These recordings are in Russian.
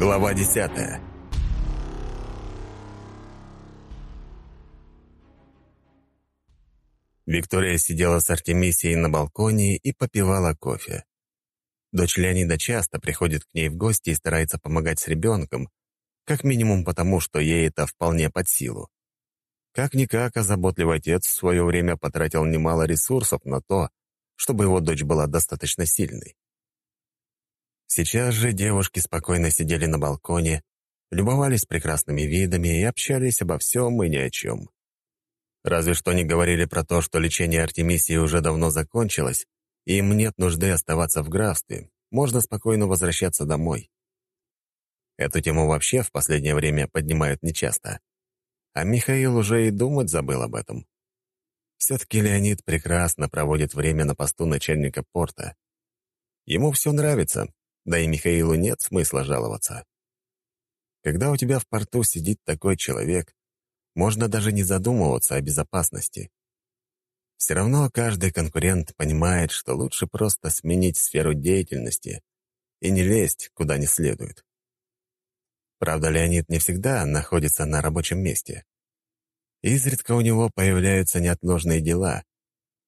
Глава десятая Виктория сидела с Артемисией на балконе и попивала кофе. Дочь Леонида часто приходит к ней в гости и старается помогать с ребенком, как минимум потому, что ей это вполне под силу. Как-никак, а заботливый отец в свое время потратил немало ресурсов на то, чтобы его дочь была достаточно сильной. Сейчас же девушки спокойно сидели на балконе, любовались прекрасными видами и общались обо всем и ни о чем. Разве что не говорили про то, что лечение Артемисии уже давно закончилось, и им нет нужды оставаться в графстве, можно спокойно возвращаться домой. Эту тему вообще в последнее время поднимают нечасто. А Михаил уже и думать забыл об этом. Все-таки Леонид прекрасно проводит время на посту начальника порта. Ему все нравится, да и Михаилу нет смысла жаловаться. Когда у тебя в порту сидит такой человек, можно даже не задумываться о безопасности. Все равно каждый конкурент понимает, что лучше просто сменить сферу деятельности и не лезть куда не следует. Правда, Леонид не всегда находится на рабочем месте. Изредка у него появляются неотложные дела,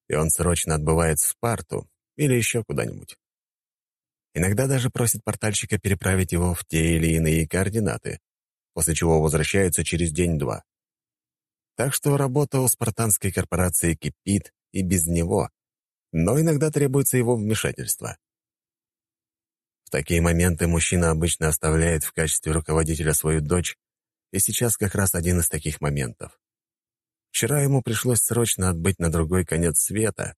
и он срочно отбывает в Спарту или еще куда-нибудь. Иногда даже просит портальщика переправить его в те или иные координаты, после чего возвращается через день-два. Так что работа у спартанской корпорации кипит и без него, но иногда требуется его вмешательство. В такие моменты мужчина обычно оставляет в качестве руководителя свою дочь, и сейчас как раз один из таких моментов. Вчера ему пришлось срочно отбыть на другой конец света,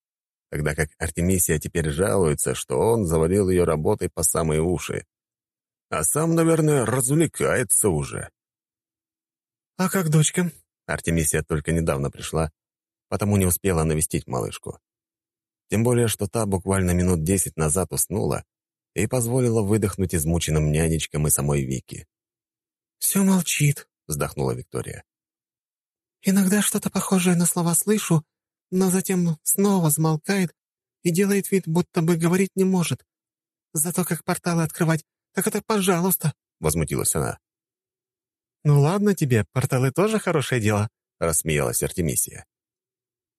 тогда как Артемисия теперь жалуется, что он завалил ее работой по самые уши. А сам, наверное, развлекается уже. «А как дочка?» Артемисия только недавно пришла, потому не успела навестить малышку. Тем более, что та буквально минут десять назад уснула и позволила выдохнуть измученным нянечкам и самой Вике. «Все молчит», — вздохнула Виктория. «Иногда что-то похожее на слова слышу, но затем снова замолкает и делает вид, будто бы говорить не может. Зато как порталы открывать, так это пожалуйста», — возмутилась она. «Ну ладно тебе, порталы тоже хорошее дело», — рассмеялась Артемисия.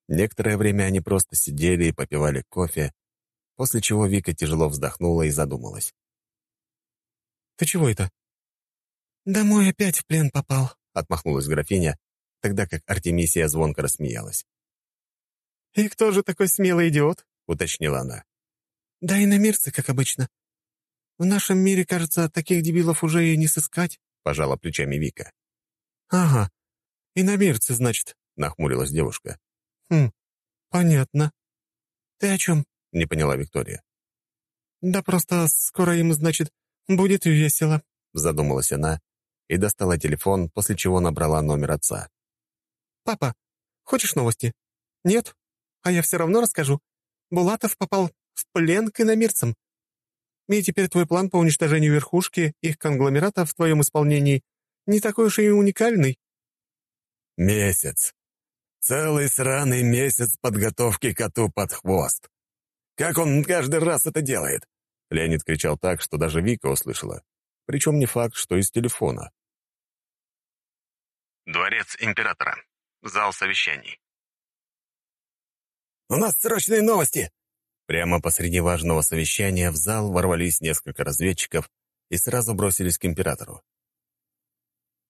Некоторое время они просто сидели и попивали кофе, после чего Вика тяжело вздохнула и задумалась. «Ты чего это?» «Домой опять в плен попал», — отмахнулась графиня, тогда как Артемисия звонко рассмеялась. «И кто же такой смелый идиот?» — уточнила она. «Да и на мирцы, как обычно. В нашем мире, кажется, таких дебилов уже и не сыскать», — пожала плечами Вика. «Ага, и на мирцы, значит», — нахмурилась девушка. «Хм, понятно. Ты о чем?» — не поняла Виктория. «Да просто скоро им, значит, будет весело», — задумалась она и достала телефон, после чего набрала номер отца. «Папа, хочешь новости?» «Нет? А я все равно расскажу. Булатов попал в плен к иномирцам. И теперь твой план по уничтожению верхушки их конгломерата в твоем исполнении не такой уж и уникальный». «Месяц. Целый сраный месяц подготовки коту под хвост. Как он каждый раз это делает?» Леонид кричал так, что даже Вика услышала. Причем не факт, что из телефона. Дворец императора. Зал совещаний. «У нас срочные новости!» Прямо посреди важного совещания в зал ворвались несколько разведчиков и сразу бросились к императору.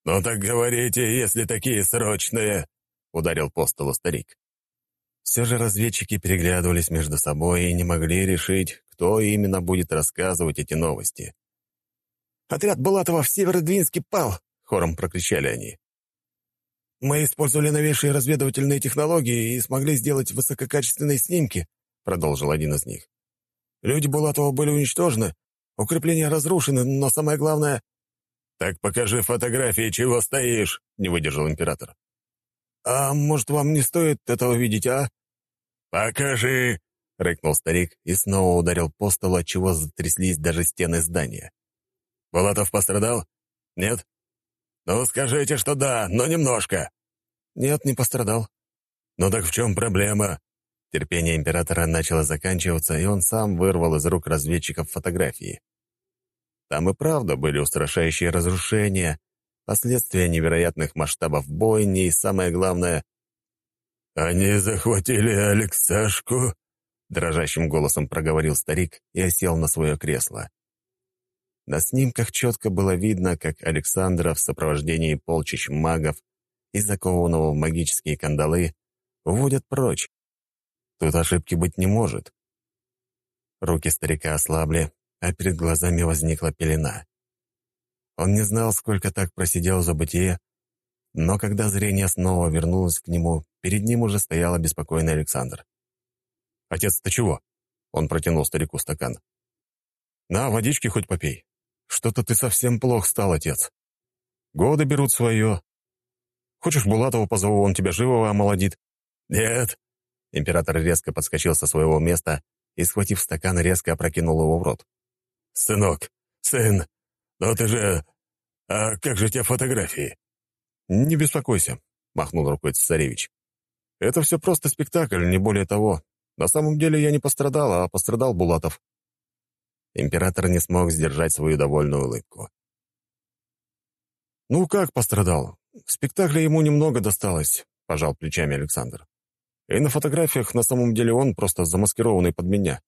«Ну так говорите, если такие срочные!» — ударил по столу старик. Все же разведчики переглядывались между собой и не могли решить, кто именно будет рассказывать эти новости. «Отряд Булатова в Северодвинске пал!» — хором прокричали они. Мы использовали новейшие разведывательные технологии и смогли сделать высококачественные снимки», — продолжил один из них. «Люди Булатова были уничтожены, укрепления разрушены, но самое главное...» «Так покажи фотографии, чего стоишь», — не выдержал император. «А может, вам не стоит этого видеть, а?» «Покажи!» — рыкнул старик и снова ударил по столу, отчего затряслись даже стены здания. «Булатов пострадал? Нет? Ну, скажите, что да, но немножко». «Нет, не пострадал». «Ну так в чем проблема?» Терпение императора начало заканчиваться, и он сам вырвал из рук разведчиков фотографии. Там и правда были устрашающие разрушения, последствия невероятных масштабов бойни и, самое главное... «Они захватили Алексашку?» — дрожащим голосом проговорил старик и осел на свое кресло. На снимках четко было видно, как Александра в сопровождении полчищ магов и закованного в магические кандалы уводят прочь. Тут ошибки быть не может. Руки старика ослабли, а перед глазами возникла пелена. Он не знал, сколько так просидел за бытие, но когда зрение снова вернулось к нему, перед ним уже стоял обеспокоенный Александр. «Отец, ты чего?» Он протянул старику стакан. «На, водички хоть попей. Что-то ты совсем плох стал, отец. Годы берут свое. Хочешь, Булатова позову, он тебя живого омолодит?» «Нет». Император резко подскочил со своего места и, схватив стакан, резко опрокинул его в рот. «Сынок, сын, ну ты же... А как же тебя фотографии?» «Не беспокойся», — махнул рукой цесаревич. «Это все просто спектакль, не более того. На самом деле я не пострадал, а пострадал Булатов». Император не смог сдержать свою довольную улыбку. «Ну как пострадал? В спектакле ему немного досталось», — пожал плечами Александр. «И на фотографиях на самом деле он просто замаскированный под меня».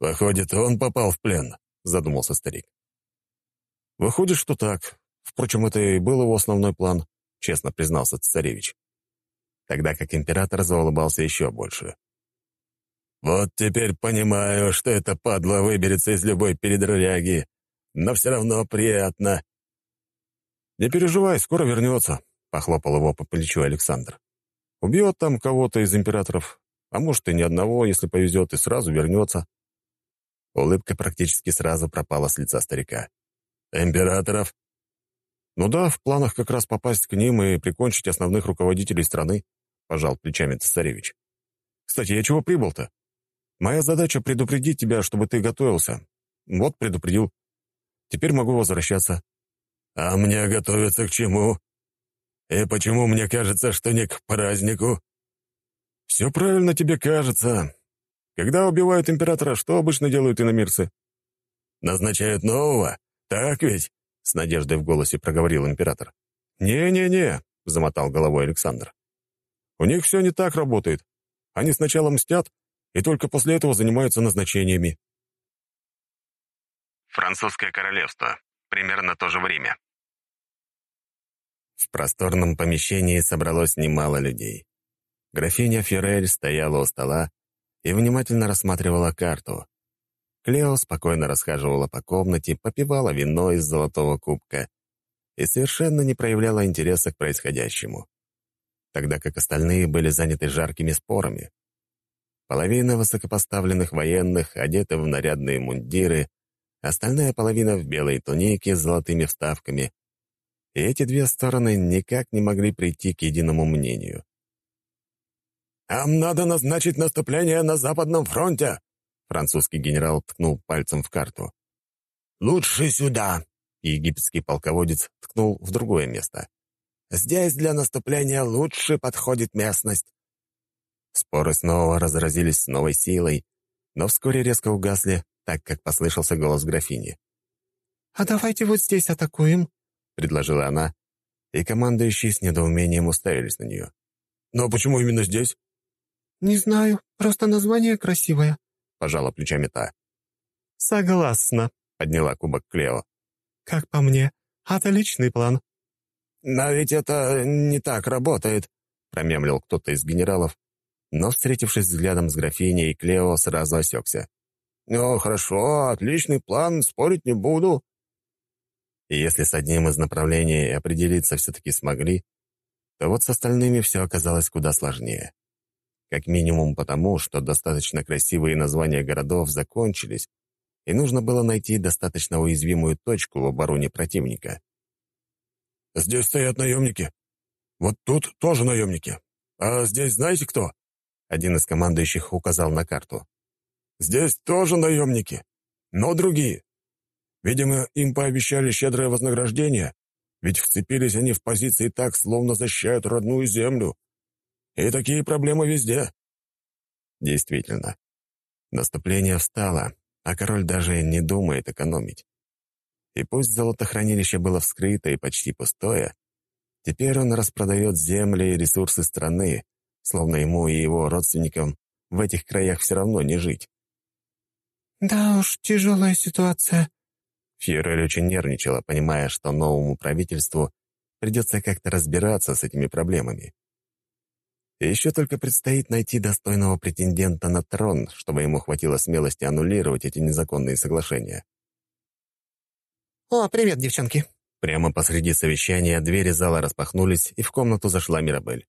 «Выходит, он попал в плен», — задумался старик. «Выходит, что так. Впрочем, это и был его основной план», — честно признался цесаревич. Тогда как император заулыбался еще больше. «Вот теперь понимаю, что эта падла выберется из любой передряги, но все равно приятно». «Не переживай, скоро вернется», — похлопал его по плечу Александр. «Убьет там кого-то из императоров, а может и ни одного, если повезет, и сразу вернется». Улыбка практически сразу пропала с лица старика. «Императоров?» «Ну да, в планах как раз попасть к ним и прикончить основных руководителей страны», — пожал плечами цесаревич. «Кстати, я чего прибыл-то? Моя задача — предупредить тебя, чтобы ты готовился. Вот предупредил. Теперь могу возвращаться». «А мне готовиться к чему? И почему мне кажется, что не к празднику?» «Все правильно тебе кажется. Когда убивают императора, что обычно делают иномирцы?» «Назначают нового, так ведь?» — с надеждой в голосе проговорил император. «Не-не-не», — замотал головой Александр. «У них все не так работает. Они сначала мстят, и только после этого занимаются назначениями». Французское королевство. Примерно то же время. В просторном помещении собралось немало людей. Графиня Феррель стояла у стола и внимательно рассматривала карту. Клео спокойно расхаживала по комнате, попивала вино из золотого кубка и совершенно не проявляла интереса к происходящему, тогда как остальные были заняты жаркими спорами. Половина высокопоставленных военных одеты в нарядные мундиры, остальная половина в белой тунике с золотыми вставками. И эти две стороны никак не могли прийти к единому мнению. «Нам надо назначить наступление на Западном фронте!» Французский генерал ткнул пальцем в карту. «Лучше сюда!» Египетский полководец ткнул в другое место. «Здесь для наступления лучше подходит местность». Споры снова разразились с новой силой, но вскоре резко угасли, так как послышался голос графини. «А давайте вот здесь атакуем», — предложила она, и командующие с недоумением уставились на нее. «Но почему именно здесь?» «Не знаю, просто название красивое», — пожала плечами та. «Согласна», — подняла кубок Клео. «Как по мне, отличный план». «Но ведь это не так работает», — промямлил кто-то из генералов, но, встретившись взглядом с графиней Клео, сразу осекся. «Ну, хорошо, отличный план, спорить не буду». И если с одним из направлений определиться все-таки смогли, то вот с остальными все оказалось куда сложнее. Как минимум потому, что достаточно красивые названия городов закончились, и нужно было найти достаточно уязвимую точку в обороне противника. «Здесь стоят наемники. Вот тут тоже наемники. А здесь знаете кто?» Один из командующих указал на карту. «Здесь тоже наемники, но другие. Видимо, им пообещали щедрое вознаграждение, ведь вцепились они в позиции так, словно защищают родную землю. И такие проблемы везде. Действительно. Наступление встало, а король даже не думает экономить. И пусть золотохранилище было вскрыто и почти пустое, теперь он распродает земли и ресурсы страны, словно ему и его родственникам в этих краях все равно не жить. «Да уж, тяжелая ситуация». Фьюрель очень нервничала, понимая, что новому правительству придется как-то разбираться с этими проблемами. И еще только предстоит найти достойного претендента на трон, чтобы ему хватило смелости аннулировать эти незаконные соглашения. «О, привет, девчонки!» Прямо посреди совещания двери зала распахнулись, и в комнату зашла Мирабель.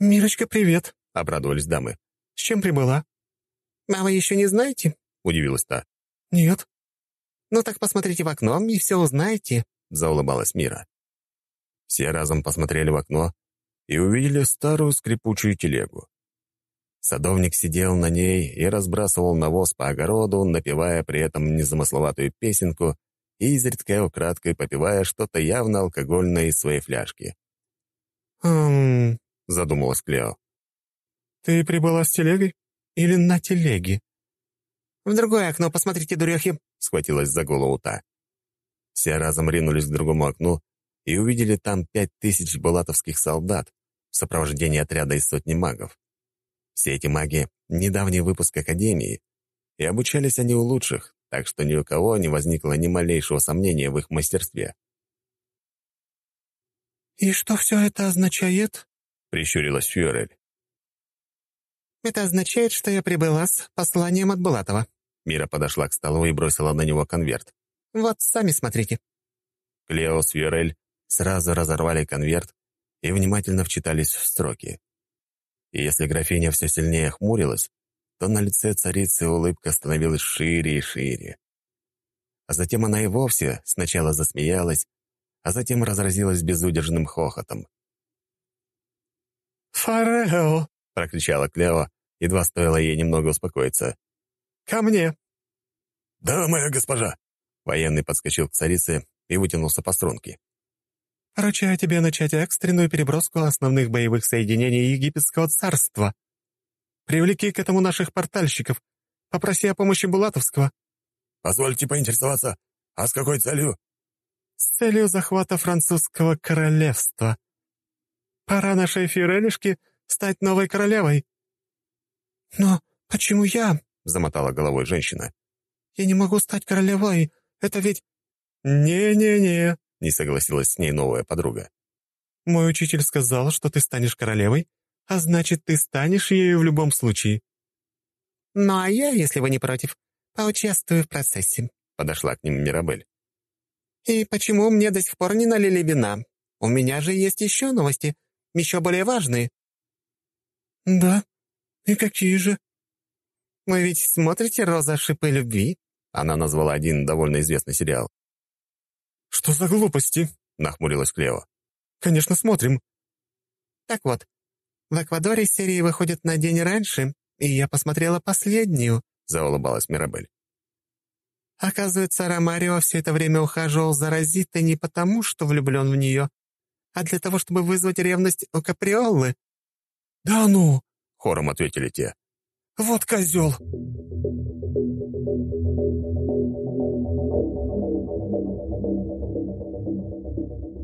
«Мирочка, привет!» — обрадовались дамы. «С чем прибыла?» «А вы еще не знаете?» — удивилась та. «Нет». «Ну так посмотрите в окно, и все узнаете», — заулыбалась Мира. Все разом посмотрели в окно и увидели старую скрипучую телегу. Садовник сидел на ней и разбрасывал навоз по огороду, напевая при этом незамысловатую песенку и изредка украдкой попивая что-то явно алкогольное из своей фляжки. «Хм...» — задумалась Клео. «Ты прибыла с телегой? Или на телеге?» «В другое окно посмотрите, дурехи!» — схватилась за голову та. Все разом ринулись к другому окну и увидели там пять тысяч балатовских солдат в сопровождении отряда из сотни магов. Все эти маги — недавний выпуск Академии, и обучались они у лучших, так что ни у кого не возникло ни малейшего сомнения в их мастерстве. «И что все это означает?» — прищурилась Фюрель. «Это означает, что я прибыла с посланием от Булатова». Мира подошла к столу и бросила на него конверт. «Вот, сами смотрите». Клео с Фьюрель сразу разорвали конверт и внимательно вчитались в строки. И если графиня все сильнее хмурилась, то на лице царицы улыбка становилась шире и шире. А затем она и вовсе сначала засмеялась, а затем разразилась безудержным хохотом. «Фарео!» — прокричала Клео, едва стоило ей немного успокоиться. «Ко мне!» «Да, моя госпожа!» Военный подскочил к царице и вытянулся по струнке. «Поручаю тебе начать экстренную переброску основных боевых соединений Египетского царства. Привлеки к этому наших портальщиков. Попроси о помощи Булатовского». «Позвольте поинтересоваться, а с какой целью?» «С целью захвата французского королевства. Пора нашей Фюрелишке стать новой королевой». «Но почему я?» — замотала головой женщина. «Я не могу стать королевой. Это ведь...» «Не-не-не», — не согласилась с ней новая подруга. «Мой учитель сказал, что ты станешь королевой, а значит, ты станешь ею в любом случае». «Ну а я, если вы не против, поучаствую в процессе», — подошла к ним Мирабель. «И почему мне до сих пор не налили вина? У меня же есть еще новости, еще более важные». «Да? И какие же?» «Вы ведь смотрите «Роза. Шипы любви»?» Она назвала один довольно известный сериал. «Что за глупости?» — нахмурилась Клео. «Конечно, смотрим». «Так вот, в Эквадоре серии выходят на день раньше, и я посмотрела последнюю», — заулыбалась Мирабель. Оказывается, Ромарио все это время ухаживал за Розитой не потому, что влюблен в нее, а для того, чтобы вызвать ревность у Каприоллы. «Да ну!» — хором ответили те. «Вот козел!»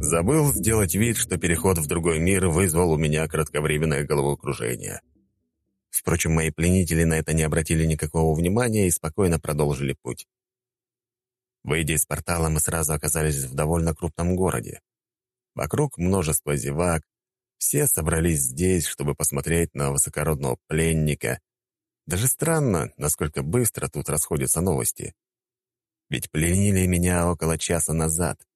Забыл сделать вид, что переход в другой мир вызвал у меня кратковременное головокружение. Впрочем, мои пленители на это не обратили никакого внимания и спокойно продолжили путь. Выйдя из портала, мы сразу оказались в довольно крупном городе. Вокруг множество зевак, все собрались здесь, чтобы посмотреть на высокородного пленника. Даже странно, насколько быстро тут расходятся новости. Ведь пленили меня около часа назад.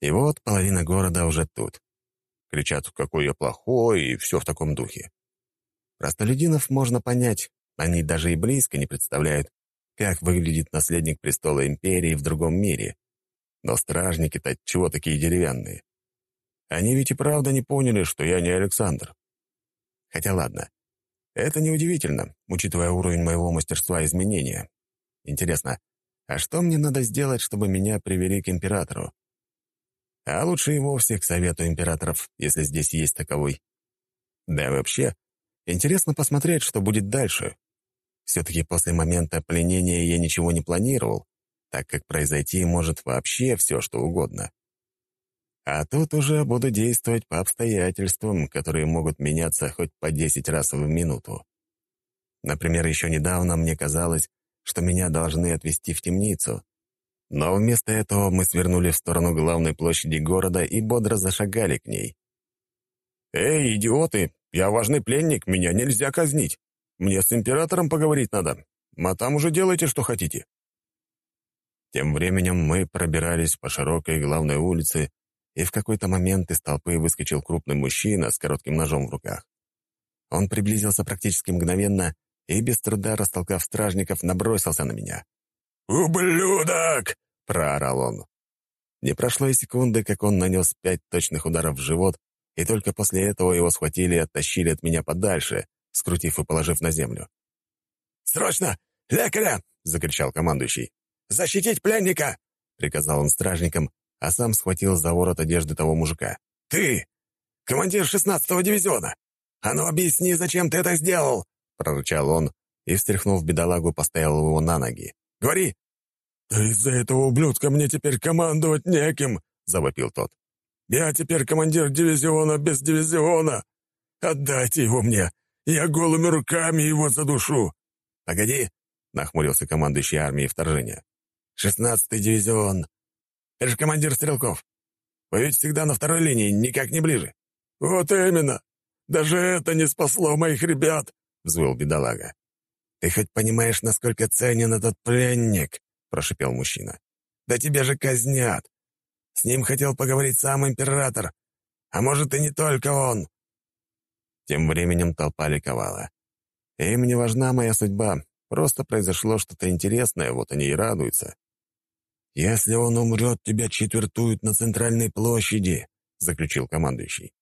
И вот половина города уже тут. Кричат, какой я плохой, и все в таком духе. Простолюдинов можно понять, они даже и близко не представляют, как выглядит наследник престола империи в другом мире. Но стражники-то чего такие деревянные? Они ведь и правда не поняли, что я не Александр. Хотя ладно. Это неудивительно, учитывая уровень моего мастерства изменения. Интересно, а что мне надо сделать, чтобы меня привели к императору? А лучше и вовсе к совету императоров, если здесь есть таковой. Да и вообще, интересно посмотреть, что будет дальше. Все-таки после момента пленения я ничего не планировал, так как произойти может вообще все, что угодно. А тут уже буду действовать по обстоятельствам, которые могут меняться хоть по 10 раз в минуту. Например, еще недавно мне казалось, что меня должны отвезти в темницу. Но вместо этого мы свернули в сторону главной площади города и бодро зашагали к ней. «Эй, идиоты! Я важный пленник, меня нельзя казнить. Мне с императором поговорить надо, а там уже делайте, что хотите». Тем временем мы пробирались по широкой главной улице, и в какой-то момент из толпы выскочил крупный мужчина с коротким ножом в руках. Он приблизился практически мгновенно и, без труда растолкав стражников, набросился на меня. «Ублюдок!» — проорал он. Не прошло и секунды, как он нанес пять точных ударов в живот, и только после этого его схватили и оттащили от меня подальше, скрутив и положив на землю. «Срочно! Лекаря!» — закричал командующий. «Защитить пленника!» — приказал он стражникам, а сам схватил за ворот одежды того мужика. «Ты! Командир шестнадцатого дивизиона! А ну объясни, зачем ты это сделал!» — прорычал он и, встряхнув бедолагу, поставил его на ноги. «Говори!» «Да из-за этого ублюдка мне теперь командовать неким!» — завопил тот. «Я теперь командир дивизиона без дивизиона! Отдайте его мне! Я голыми руками его задушу!» «Погоди!» — нахмурился командующий армией вторжения. «Шестнадцатый дивизион! Это же командир стрелков! Вы ведь всегда на второй линии, никак не ближе!» «Вот именно! Даже это не спасло моих ребят!» — взвыл бедолага. «Ты хоть понимаешь, насколько ценен этот пленник?» — прошипел мужчина. «Да тебя же казнят! С ним хотел поговорить сам император. А может, и не только он!» Тем временем толпа ликовала. Им не важна моя судьба, просто произошло что-то интересное, вот они и радуются. «Если он умрет, тебя четвертуют на центральной площади», — заключил командующий.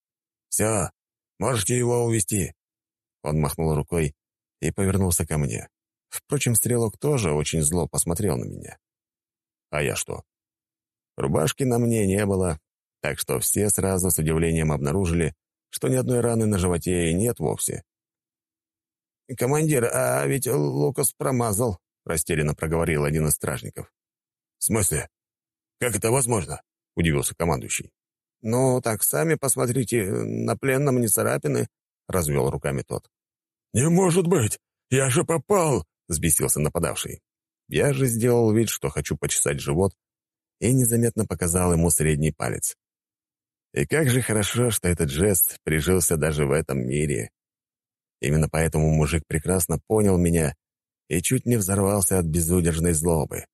«Все, можете его увести. Он махнул рукой и повернулся ко мне. Впрочем, стрелок тоже очень зло посмотрел на меня. А я что? Рубашки на мне не было, так что все сразу с удивлением обнаружили, что ни одной раны на животе и нет вовсе. «Командир, а ведь Лукас промазал», — растерянно проговорил один из стражников. «В смысле? Как это возможно?» — удивился командующий. «Ну, так сами посмотрите, на пленном не царапины», — развел руками тот. «Не может быть! Я же попал!» — взбесился нападавший. Я же сделал вид, что хочу почесать живот, и незаметно показал ему средний палец. И как же хорошо, что этот жест прижился даже в этом мире. Именно поэтому мужик прекрасно понял меня и чуть не взорвался от безудержной злобы.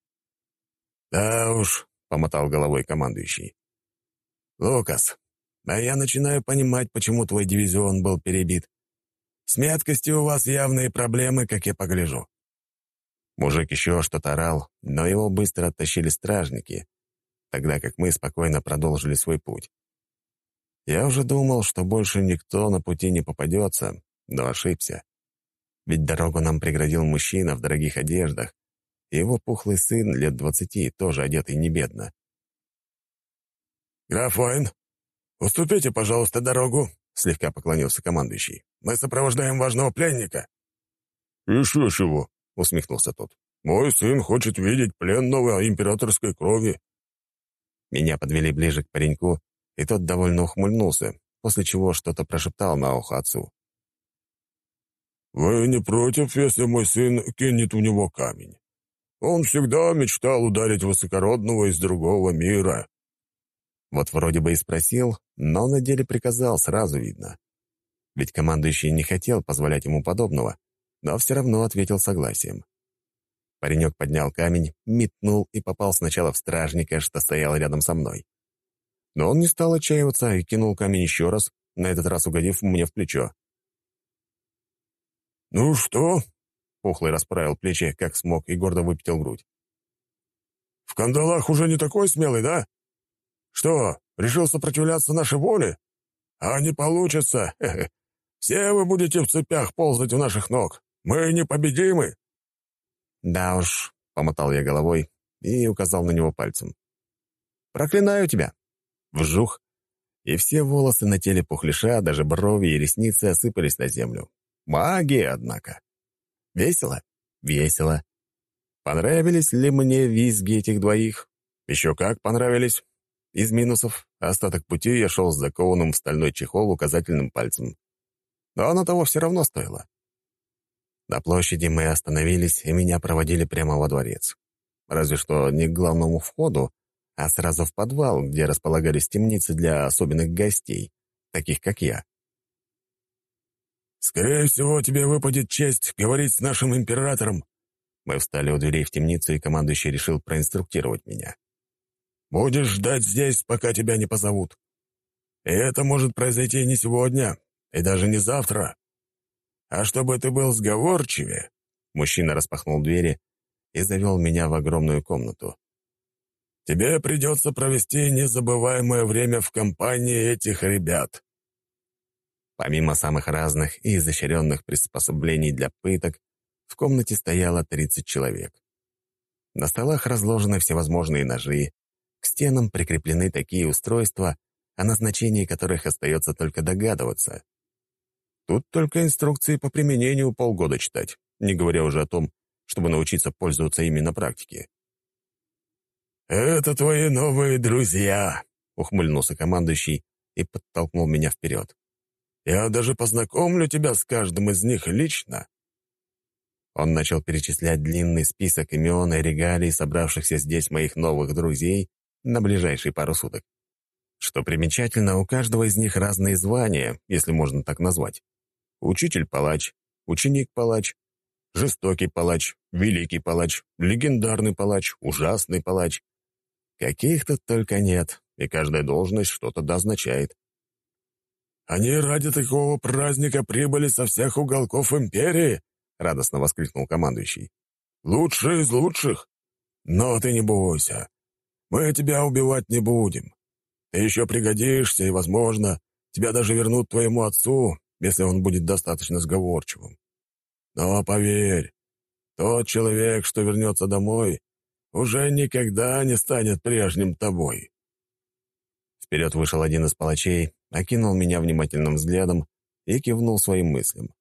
«Да уж», — помотал головой командующий. «Лукас, а я начинаю понимать, почему твой дивизион был перебит. С меткостью у вас явные проблемы, как я погляжу». Мужик еще что-то орал, но его быстро оттащили стражники, тогда как мы спокойно продолжили свой путь. Я уже думал, что больше никто на пути не попадется, но ошибся. Ведь дорогу нам преградил мужчина в дорогих одеждах, и его пухлый сын лет двадцати, тоже одетый небедно. «Граф Вайн, уступите, пожалуйста, дорогу», — слегка поклонился командующий. «Мы сопровождаем важного пленника». «Еще чего?» — усмехнулся тот. «Мой сын хочет видеть пленного императорской крови». Меня подвели ближе к пареньку, и тот довольно ухмыльнулся, после чего что-то прошептал на ухо отцу. «Вы не против, если мой сын кинет в него камень? Он всегда мечтал ударить высокородного из другого мира». Вот вроде бы и спросил, но на деле приказал, сразу видно. Ведь командующий не хотел позволять ему подобного, но все равно ответил согласием. Паренек поднял камень, метнул и попал сначала в стражника, что стоял рядом со мной. Но он не стал отчаиваться и кинул камень еще раз, на этот раз угодив мне в плечо. «Ну что?» — Пухлый расправил плечи, как смог, и гордо выпятил грудь. «В кандалах уже не такой смелый, да? Что, решил сопротивляться нашей воле? А не получится. Все вы будете в цепях ползать у наших ног. Мы непобедимы». «Да уж», — помотал я головой и указал на него пальцем. «Проклинаю тебя!» Вжух, и все волосы на теле пухлиша, даже брови и ресницы осыпались на землю. Магия, однако. Весело? Весело. Понравились ли мне визги этих двоих? Еще как понравились. Из минусов остаток пути я шел с закованным в стальной чехол указательным пальцем. Но оно того все равно стоило. На площади мы остановились, и меня проводили прямо во дворец. Разве что не к главному входу, а сразу в подвал, где располагались темницы для особенных гостей, таких как я. «Скорее всего, тебе выпадет честь говорить с нашим императором». Мы встали у дверей в темницу, и командующий решил проинструктировать меня. «Будешь ждать здесь, пока тебя не позовут. И это может произойти не сегодня, и даже не завтра. А чтобы ты был сговорчивее...» Мужчина распахнул двери и завел меня в огромную комнату. «Тебе придется провести незабываемое время в компании этих ребят». Помимо самых разных и изощренных приспособлений для пыток, в комнате стояло 30 человек. На столах разложены всевозможные ножи, к стенам прикреплены такие устройства, о назначении которых остается только догадываться. Тут только инструкции по применению полгода читать, не говоря уже о том, чтобы научиться пользоваться ими на практике. «Это твои новые друзья», — ухмыльнулся командующий и подтолкнул меня вперед. «Я даже познакомлю тебя с каждым из них лично». Он начал перечислять длинный список имен и регалий собравшихся здесь моих новых друзей на ближайшие пару суток. Что примечательно, у каждого из них разные звания, если можно так назвать. Учитель-палач, ученик-палач, жестокий палач, великий палач, легендарный палач, ужасный палач. Каких тут только нет, и каждая должность что-то да означает. «Они ради такого праздника прибыли со всех уголков империи!» — радостно воскликнул командующий. «Лучшие из лучших! Но ты не бойся, мы тебя убивать не будем. Ты еще пригодишься, и, возможно, тебя даже вернут твоему отцу, если он будет достаточно сговорчивым. Но поверь, тот человек, что вернется домой, уже никогда не станет прежним тобой. Вперед вышел один из палачей, окинул меня внимательным взглядом и кивнул своим мыслям.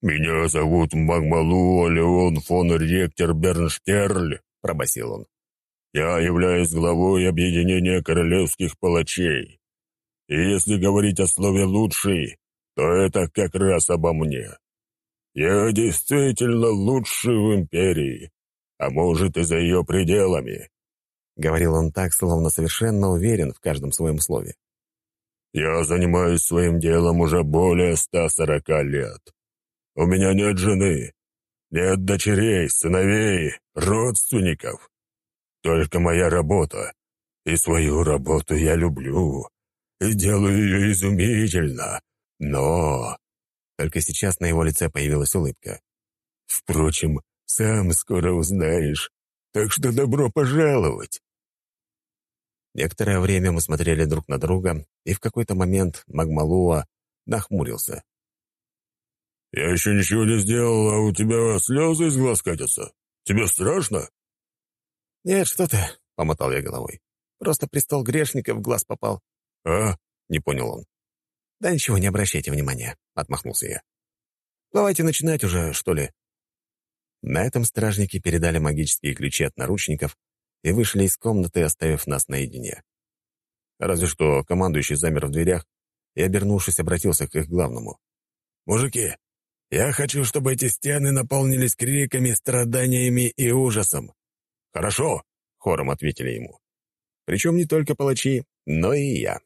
«Меня зовут Магмалу Леон фон Ректор Бернштерль», — пробасил он. «Я являюсь главой объединения королевских палачей. И если говорить о слове «лучший», то это как раз обо мне. Я действительно лучший в империи, а может и за ее пределами. Говорил он так, словно совершенно уверен в каждом своем слове. Я занимаюсь своим делом уже более 140 лет. У меня нет жены, нет дочерей, сыновей, родственников. Только моя работа. И свою работу я люблю и делаю ее изумительно, но...» Только сейчас на его лице появилась улыбка. «Впрочем, сам скоро узнаешь, так что добро пожаловать!» Некоторое время мы смотрели друг на друга, и в какой-то момент Магмалуа нахмурился. «Я еще ничего не сделал, а у тебя слезы из глаз катятся. Тебе страшно?» «Нет, что ты», — помотал я головой. «Просто престол грешника в глаз попал». «А?» — не понял он. «Да ничего, не обращайте внимания», — отмахнулся я. «Давайте начинать уже, что ли». На этом стражники передали магические ключи от наручников и вышли из комнаты, оставив нас наедине. Разве что командующий замер в дверях и, обернувшись, обратился к их главному. «Мужики, я хочу, чтобы эти стены наполнились криками, страданиями и ужасом». «Хорошо», — хором ответили ему. Причем не только палачи, но и я.